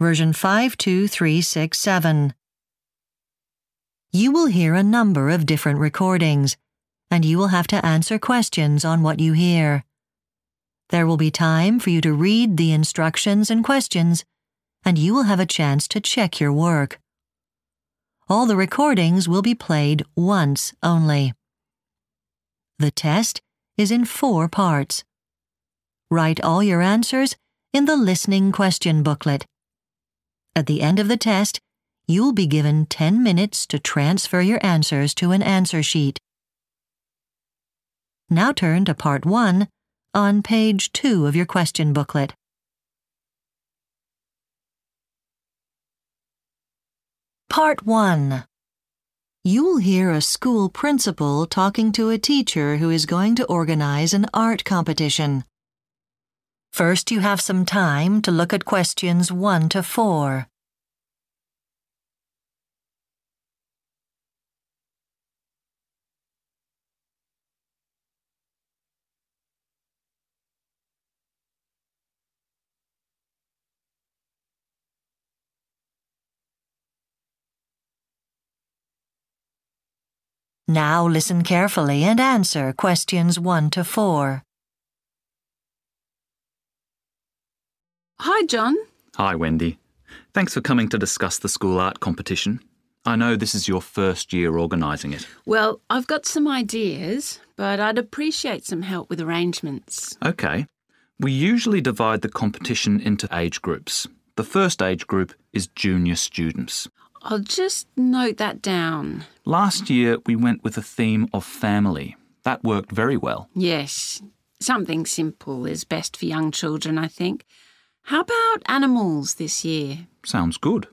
version 52367. You will hear a number of different recordings, and you will have to answer questions on what you hear. There will be time for you to read the instructions and questions, and you will have a chance to check your work. All the recordings will be played once only. The test is in four parts. Write all your answers in the listening question booklet. At the end of the test, you'll be given 10 minutes to transfer your answers to an answer sheet. Now turn to Part 1 on page 2 of your question booklet. Part 1 You'll hear a school principal talking to a teacher who is going to organize an art competition. First, you have some time to look at questions 1 to 4. Now listen carefully and answer questions 1 to 4. Hi, John. Hi, Wendy. Thanks for coming to discuss the school art competition. I know this is your first year organising it. Well, I've got some ideas, but I'd appreciate some help with arrangements. Okay. We usually divide the competition into age groups. The first age group is junior students. I'll just note that down. Last year, we went with a theme of family. That worked very well. Yes, something simple is best for young children, I think. How about animals this year? Sounds good.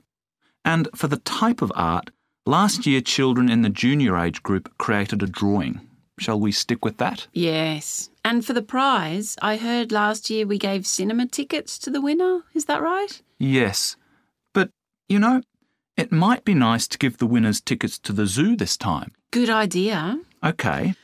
And for the type of art, last year children in the junior age group created a drawing. Shall we stick with that? Yes. And for the prize, I heard last year we gave cinema tickets to the winner. Is that right? Yes. But, you know, it might be nice to give the winners tickets to the zoo this time. Good idea. Okay.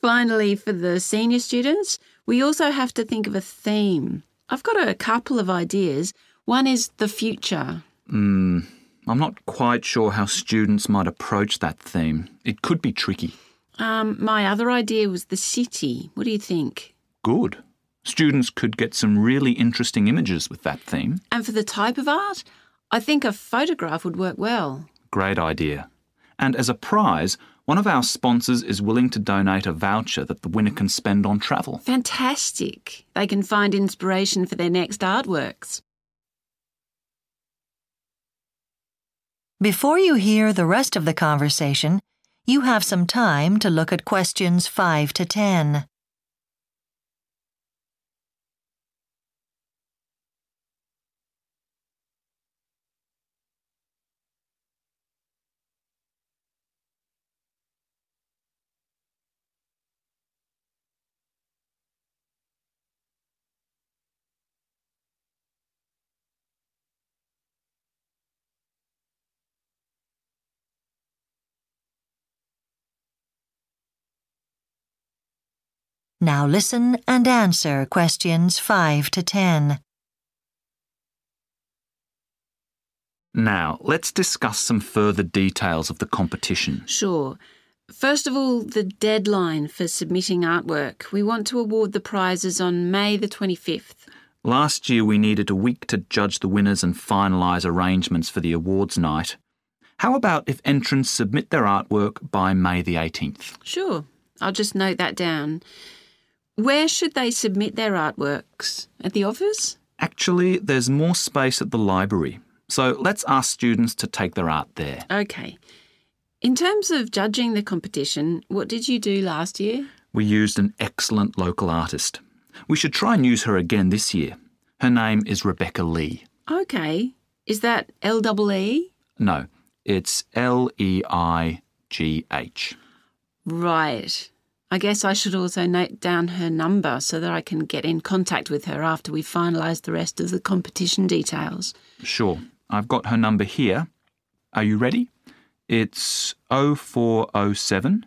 Finally, for the senior students, we also have to think of a theme. I've got a couple of ideas. One is the future. Hmm. I'm not quite sure how students might approach that theme. It could be tricky. Um, my other idea was the city. What do you think? Good. Students could get some really interesting images with that theme. And for the type of art, I think a photograph would work well. Great idea. And as a prize, one of our sponsors is willing to donate a voucher that the winner can spend on travel. Fantastic. They can find inspiration for their next artworks. Before you hear the rest of the conversation, you have some time to look at questions 5 to 10. Now listen and answer questions 5 to 10. Now, let's discuss some further details of the competition. Sure. First of all, the deadline for submitting artwork. We want to award the prizes on May the 25th. Last year, we needed a week to judge the winners and finalise arrangements for the awards night. How about if entrants submit their artwork by May the 18th? Sure. I'll just note that down. Where should they submit their artworks? At the office? Actually, there's more space at the library, so let's ask students to take their art there. Okay. In terms of judging the competition, what did you do last year? We used an excellent local artist. We should try and use her again this year. Her name is Rebecca Leigh. Okay. Is that L double E? No, it's L E I G H. Right. I guess I should also note down her number so that I can get in contact with her after we finalise the rest of the competition details. Sure. I've got her number here. Are you ready? It's 0407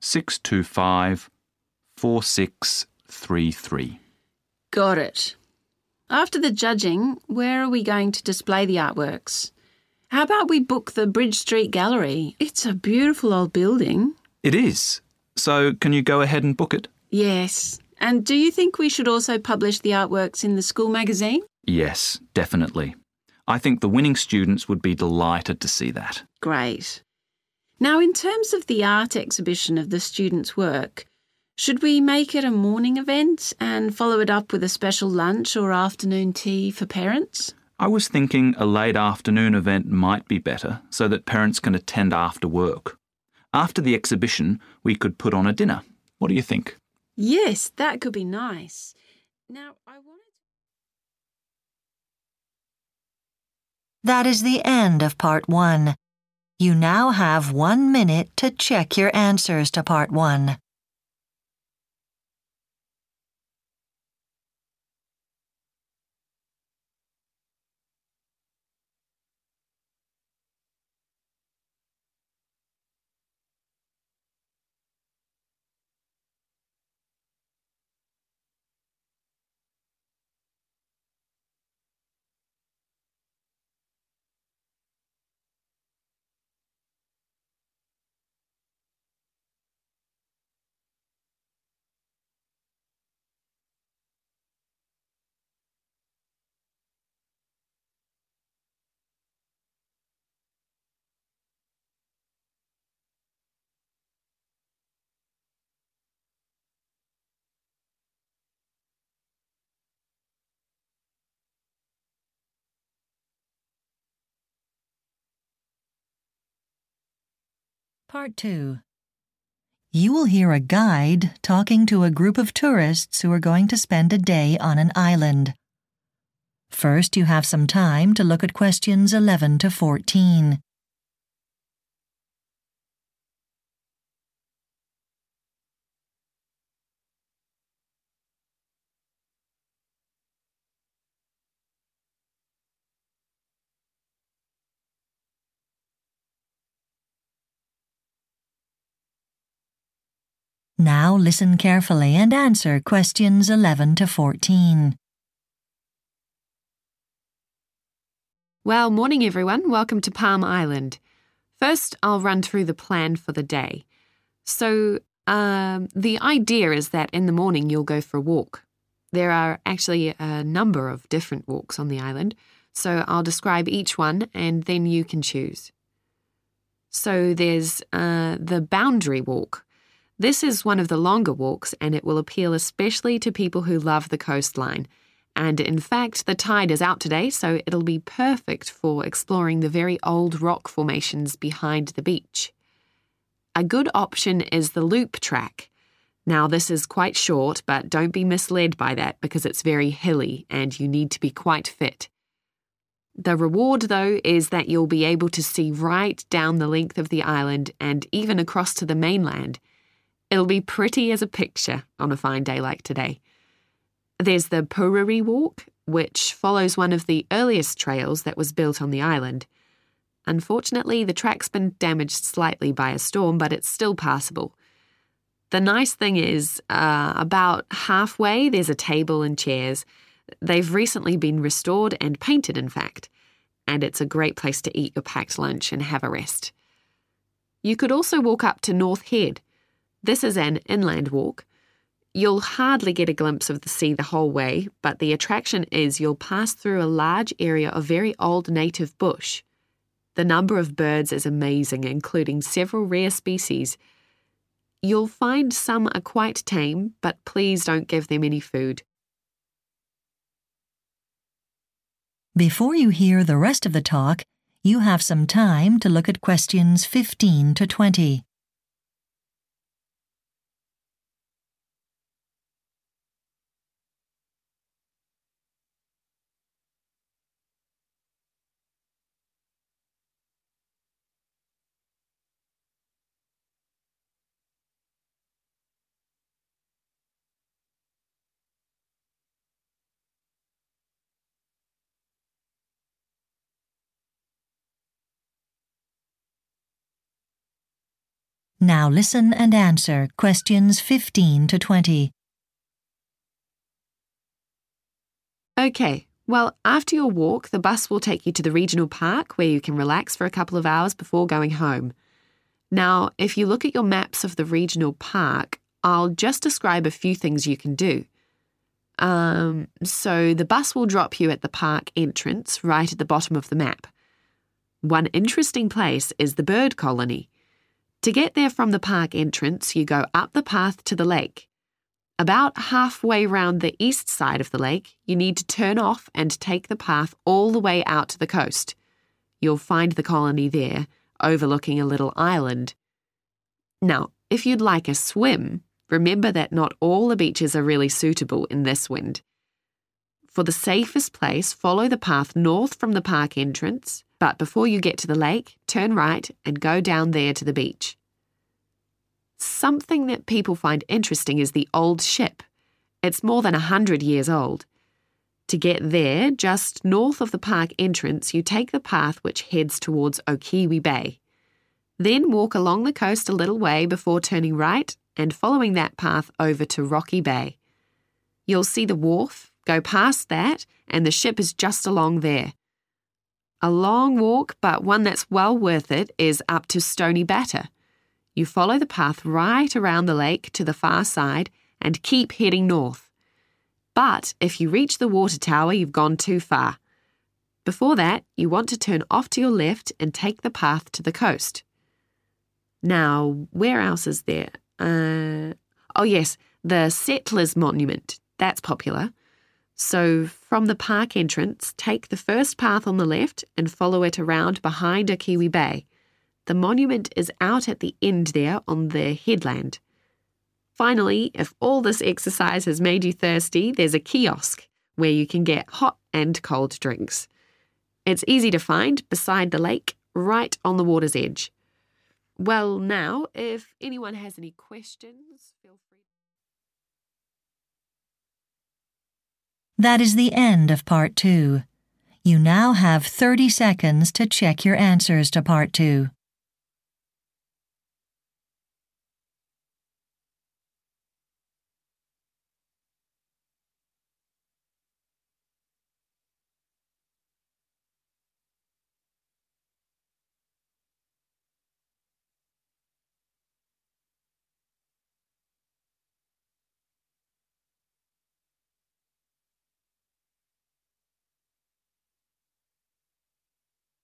625 4633. Got it. After the judging, where are we going to display the artworks? How about we book the Bridge Street Gallery? It's a beautiful old building. It is. So, can you go ahead and book it? Yes. And do you think we should also publish the artworks in the school magazine? Yes, definitely. I think the winning students would be delighted to see that. Great. Now, in terms of the art exhibition of the students' work, should we make it a morning event and follow it up with a special lunch or afternoon tea for parents? I was thinking a late afternoon event might be better so that parents can attend after work. After the exhibition, we could put on a dinner. What do you think? Yes, that could be nice. Now, I wanted. That is the end of part one. You now have one minute to check your answers to part one. Part 2 You will hear a guide talking to a group of tourists who are going to spend a day on an island. First, you have some time to look at questions 11 to 14. Now listen carefully and answer questions 11 to 14. Well, morning everyone. Welcome to Palm Island. First, I'll run through the plan for the day. So, um, the idea is that in the morning you'll go for a walk. There are actually a number of different walks on the island, so I'll describe each one and then you can choose. So, there's uh, the boundary walk. This is one of the longer walks and it will appeal especially to people who love the coastline. And in fact, the tide is out today, so it'll be perfect for exploring the very old rock formations behind the beach. A good option is the loop track. Now, this is quite short, but don't be misled by that because it's very hilly and you need to be quite fit. The reward, though, is that you'll be able to see right down the length of the island and even across to the mainland. It'll be pretty as a picture on a fine day like today. There's the Puriri Walk, which follows one of the earliest trails that was built on the island. Unfortunately, the track's been damaged slightly by a storm, but it's still passable. The nice thing is, uh, about halfway, there's a table and chairs. They've recently been restored and painted, in fact, and it's a great place to eat your packed lunch and have a rest. You could also walk up to North Head this is an inland walk. You'll hardly get a glimpse of the sea the whole way, but the attraction is you'll pass through a large area of very old native bush. The number of birds is amazing, including several rare species. You'll find some are quite tame, but please don't give them any food. Before you hear the rest of the talk, you have some time to look at questions 15 to 20. Now listen and answer questions 15 to 20. Okay, well, after your walk, the bus will take you to the regional park where you can relax for a couple of hours before going home. Now, if you look at your maps of the regional park, I'll just describe a few things you can do. Um, so the bus will drop you at the park entrance right at the bottom of the map. One interesting place is the bird colony. To get there from the park entrance, you go up the path to the lake. About halfway round the east side of the lake, you need to turn off and take the path all the way out to the coast. You'll find the colony there, overlooking a little island. Now, if you'd like a swim, remember that not all the beaches are really suitable in this wind. For the safest place, follow the path north from the park entrance, but before you get to the lake, turn right and go down there to the beach. Something that people find interesting is the old ship. It's more than a hundred years old. To get there, just north of the park entrance, you take the path which heads towards Okiwi Bay. Then walk along the coast a little way before turning right and following that path over to Rocky Bay. You'll see the wharf Go past that, and the ship is just along there. A long walk, but one that's well worth it, is up to Stony Batter. You follow the path right around the lake to the far side and keep heading north. But if you reach the water tower, you've gone too far. Before that, you want to turn off to your left and take the path to the coast. Now, where else is there? Uh, oh, yes, the Settlers Monument. That's popular. So, from the park entrance, take the first path on the left and follow it around behind Okiwi Bay. The monument is out at the end there on the headland. Finally, if all this exercise has made you thirsty, there's a kiosk where you can get hot and cold drinks. It's easy to find beside the lake, right on the water's edge. Well, now, if anyone has any questions, feel free. That is the end of part two. You now have 30 seconds to check your answers to part two.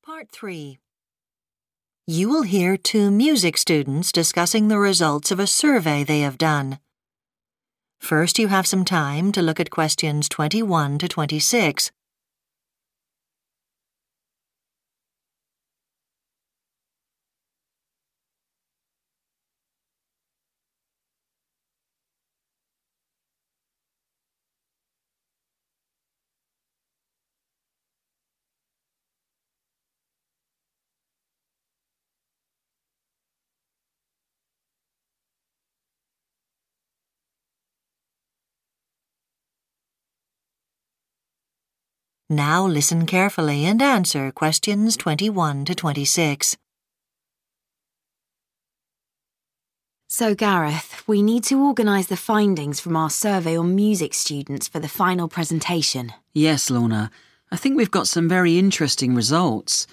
Part 3 You will hear two music students discussing the results of a survey they have done. First, you have some time to look at questions 21 to 26. Now listen carefully and answer questions 21 to 26. So, Gareth, we need to organise the findings from our survey on music students for the final presentation. Yes, Lorna. I think we've got some very interesting results.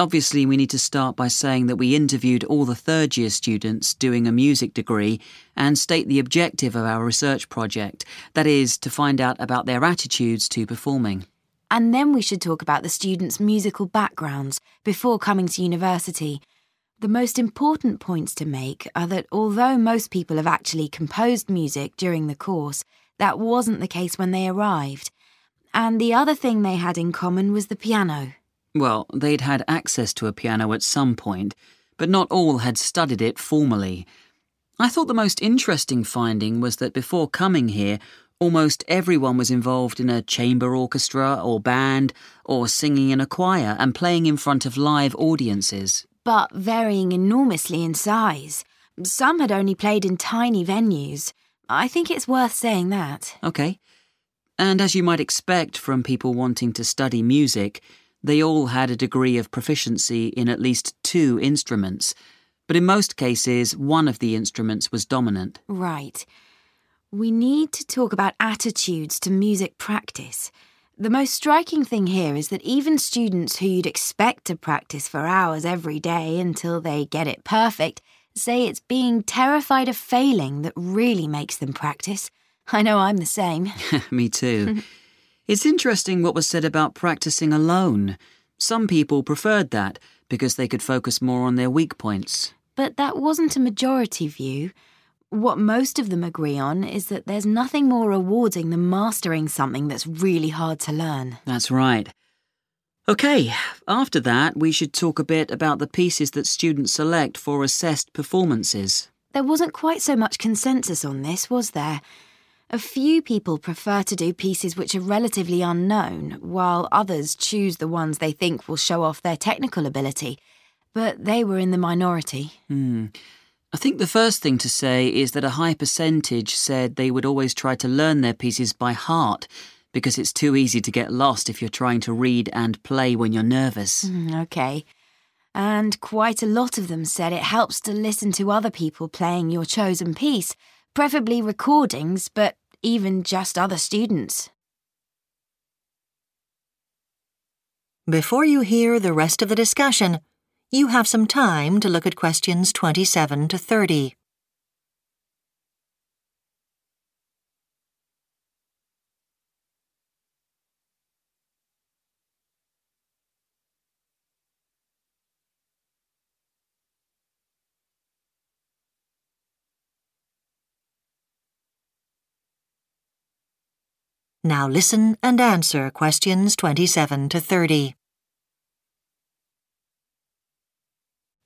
Obviously, we need to start by saying that we interviewed all the third year students doing a music degree and state the objective of our research project that is, to find out about their attitudes to performing. And then we should talk about the students' musical backgrounds before coming to university. The most important points to make are that although most people have actually composed music during the course, that wasn't the case when they arrived. And the other thing they had in common was the piano. Well, they'd had access to a piano at some point, but not all had studied it formally. I thought the most interesting finding was that before coming here, Almost everyone was involved in a chamber orchestra or band, or singing in a choir and playing in front of live audiences. But varying enormously in size. Some had only played in tiny venues. I think it's worth saying that. OK. And as you might expect from people wanting to study music, they all had a degree of proficiency in at least two instruments. But in most cases, one of the instruments was dominant. Right. We need to talk about attitudes to music practice. The most striking thing here is that even students who you'd expect to practice for hours every day until they get it perfect say it's being terrified of failing that really makes them practice. I know I'm the same. Me too. it's interesting what was said about practicing alone. Some people preferred that because they could focus more on their weak points. But that wasn't a majority view. What most of them agree on is that there's nothing more rewarding than mastering something that's really hard to learn. That's right. OK, after that, we should talk a bit about the pieces that students select for assessed performances. There wasn't quite so much consensus on this, was there? A few people prefer to do pieces which are relatively unknown, while others choose the ones they think will show off their technical ability. But they were in the minority. Hmm. I think the first thing to say is that a high percentage said they would always try to learn their pieces by heart because it's too easy to get lost if you're trying to read and play when you're nervous. Mm, okay. And quite a lot of them said it helps to listen to other people playing your chosen piece, preferably recordings, but even just other students. Before you hear the rest of the discussion, you have some time to look at questions 27 to 30. Now listen and answer questions 27 to 30.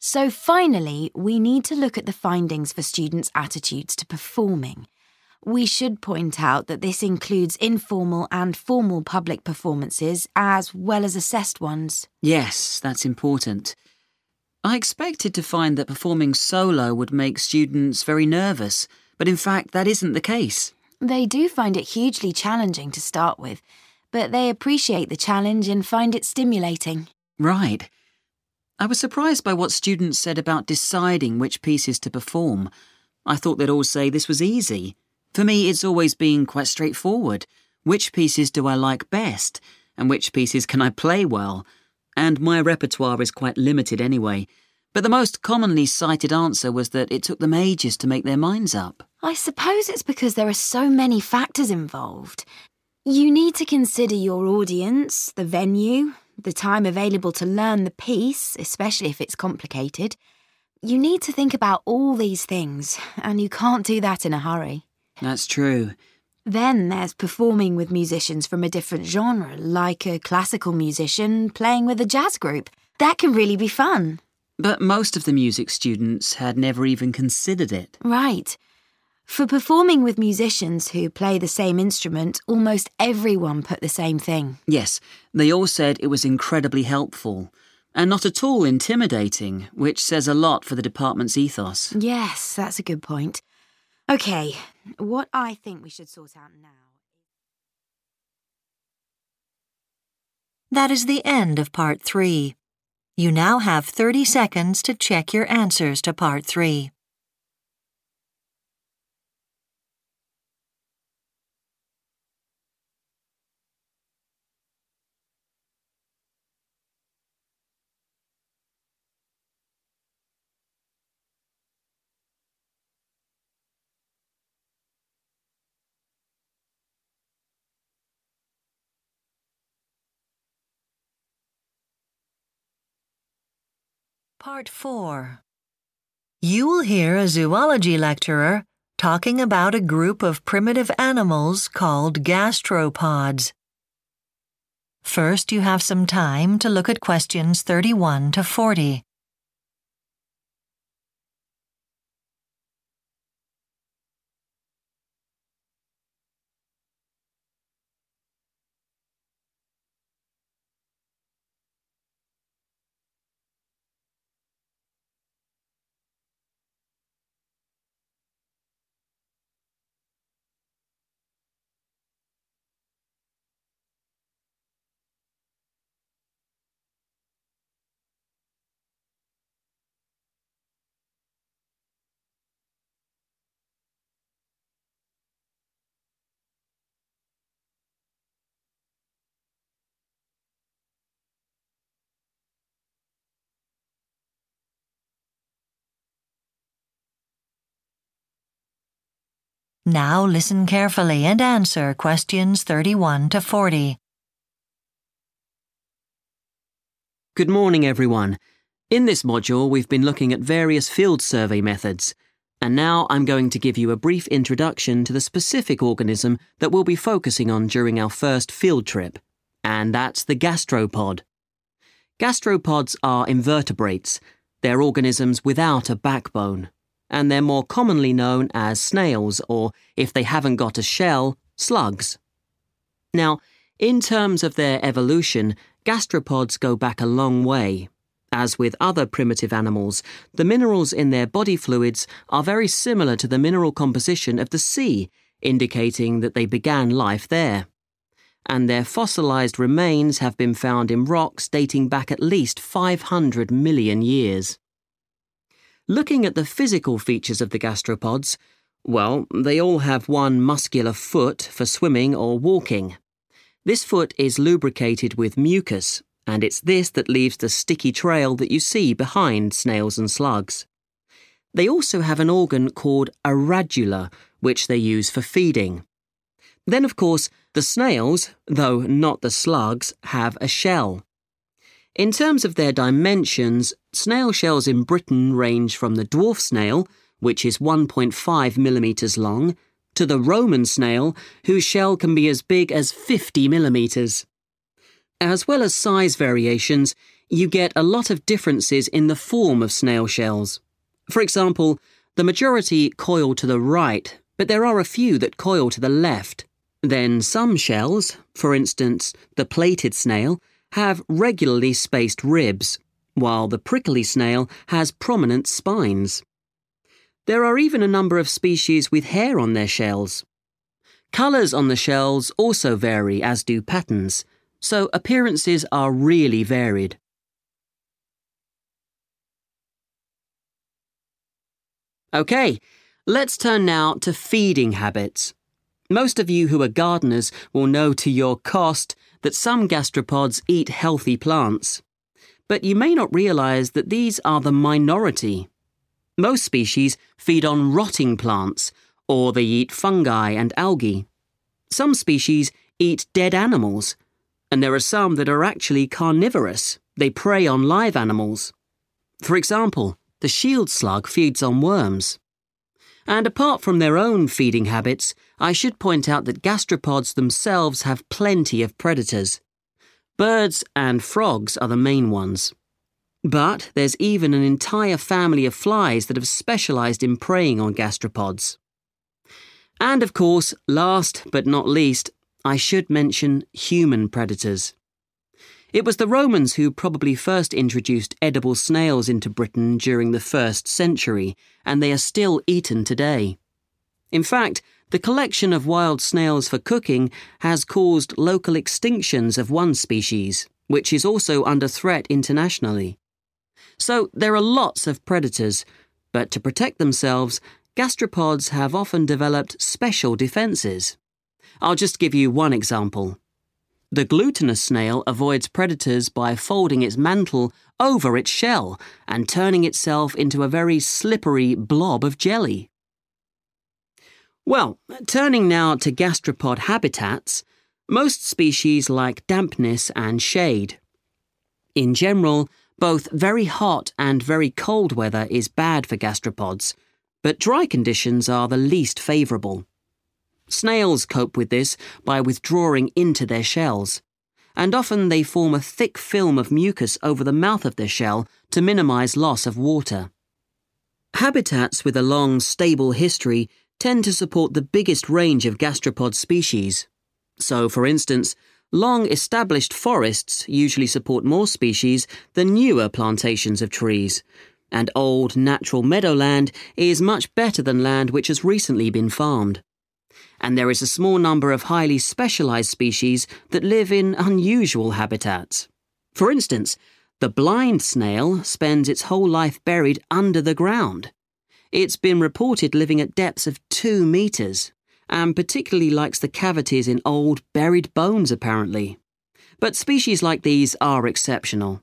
So, finally, we need to look at the findings for students' attitudes to performing. We should point out that this includes informal and formal public performances as well as assessed ones. Yes, that's important. I expected to find that performing solo would make students very nervous, but in fact, that isn't the case. They do find it hugely challenging to start with, but they appreciate the challenge and find it stimulating. Right. I was surprised by what students said about deciding which pieces to perform. I thought they'd all say this was easy. For me, it's always been quite straightforward. Which pieces do I like best? And which pieces can I play well? And my repertoire is quite limited anyway. But the most commonly cited answer was that it took them ages to make their minds up. I suppose it's because there are so many factors involved. You need to consider your audience, the venue, the time available to learn the piece, especially if it's complicated. You need to think about all these things, and you can't do that in a hurry. That's true. Then there's performing with musicians from a different genre, like a classical musician playing with a jazz group. That can really be fun. But most of the music students had never even considered it. Right. For performing with musicians who play the same instrument, almost everyone put the same thing. Yes, they all said it was incredibly helpful and not at all intimidating, which says a lot for the department's ethos. Yes, that's a good point. OK, what I think we should sort out now. That is the end of part 3. You now have 30 seconds to check your answers to part 3. Part 4 You will hear a zoology lecturer talking about a group of primitive animals called gastropods. First, you have some time to look at questions 31 to 40. Now listen carefully and answer questions 31 to 40. Good morning, everyone. In this module, we've been looking at various field survey methods, and now I'm going to give you a brief introduction to the specific organism that we'll be focusing on during our first field trip, and that's the gastropod. Gastropods are invertebrates. They're organisms without a backbone, and they're more commonly known as snails, or if they haven't got a shell, slugs. Now, in terms of their evolution, gastropods go back a long way. As with other primitive animals, the minerals in their body fluids are very similar to the mineral composition of the sea, indicating that they began life there. And their fossilized remains have been found in rocks dating back at least 500 million years. Looking at the physical features of the gastropods, well, they all have one muscular foot for swimming or walking. This foot is lubricated with mucus, and it's this that leaves the sticky trail that you see behind snails and slugs. They also have an organ called a radula, which they use for feeding. Then, of course, the snails, though not the slugs, have a shell. In terms of their dimensions, snail shells in Britain range from the dwarf snail, which is 1.5 millimetres long, to the Roman snail, whose shell can be as big as 50 millimetres. As well as size variations, you get a lot of differences in the form of snail shells. For example, the majority coil to the right, but there are a few that coil to the left. Then some shells, for instance, the plated snail, have regularly spaced ribs, while the prickly snail has prominent spines. There are even a number of species with hair on their shells. Colours on the shells also vary, as do patterns, so appearances are really varied. Okay, let's turn now to feeding habits. Most of you who are gardeners will know to your cost that some gastropods eat healthy plants. But you may not realise that these are the minority. Most species feed on rotting plants, or they eat fungi and algae. Some species eat dead animals, and there are some that are actually carnivorous. They prey on live animals. For example, the shield slug feeds on worms. And apart from their own feeding habits, I should point out that gastropods themselves have plenty of predators. Birds and frogs are the main ones. But there's even an entire family of flies that have specialised in preying on gastropods. And of course, last but not least, I should mention human predators. It was the Romans who probably first introduced edible snails into Britain during the first century, and they are still eaten today. In fact, the collection of wild snails for cooking has caused local extinctions of one species, which is also under threat internationally. So there are lots of predators, but to protect themselves, gastropods have often developed special defences. I'll just give you one example. The glutinous snail avoids predators by folding its mantle over its shell and turning itself into a very slippery blob of jelly. Well, turning now to gastropod habitats, most species like dampness and shade. In general, both very hot and very cold weather is bad for gastropods, but dry conditions are the least favourable. Snails cope with this by withdrawing into their shells, and often they form a thick film of mucus over the mouth of their shell to minimise loss of water. Habitats with a long, stable history tend to support the biggest range of gastropod species. So, for instance, Long established forests usually support more species than newer plantations of trees, and old natural meadowland is much better than land which has recently been farmed. And there is a small number of highly specialized species that live in unusual habitats. For instance, the blind snail spends its whole life buried under the ground. It's been reported living at depths of two meters and particularly likes the cavities in old, buried bones, apparently. But species like these are exceptional.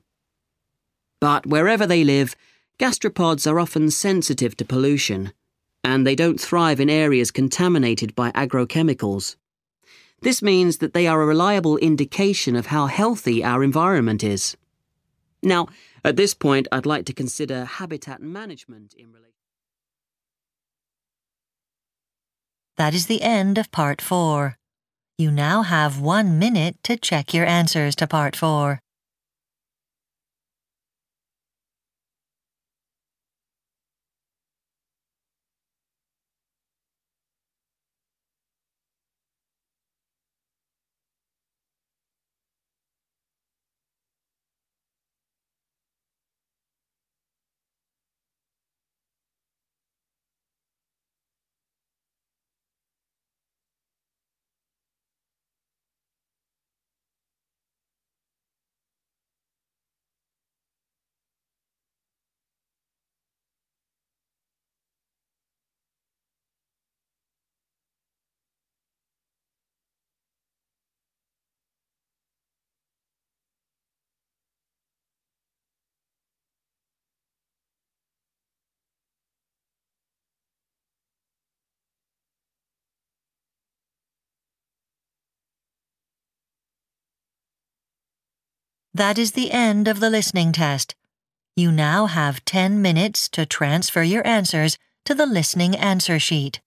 But wherever they live, gastropods are often sensitive to pollution. and they don't thrive in areas contaminated by agrochemicals. This means that they are a reliable indication of how healthy our environment is. Now, at this point, I'd like to consider habitat management in relation. That is the end of part four. You now have one minute to check your answers to part four. That is the end of the listening test. You now have 10 minutes to transfer your answers to the listening answer sheet.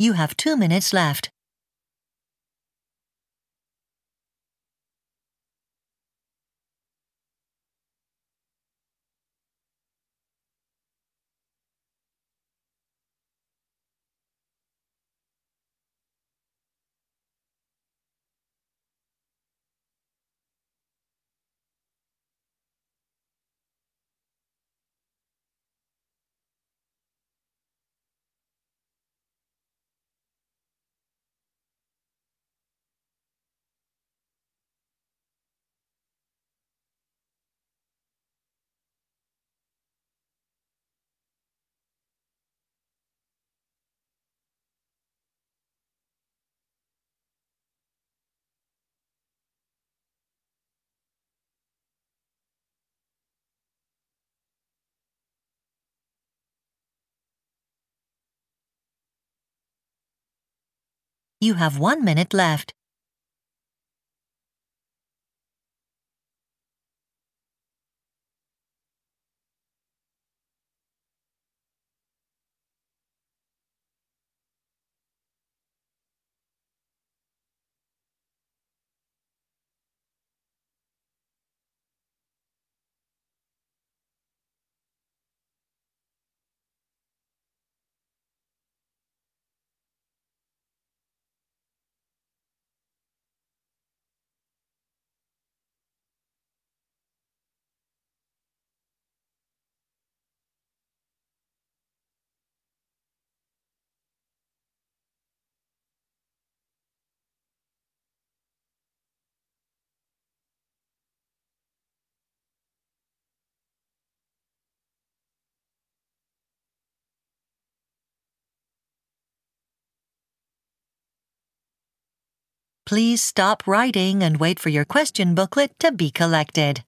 You have two minutes left. You have one minute left. Please stop writing and wait for your question booklet to be collected.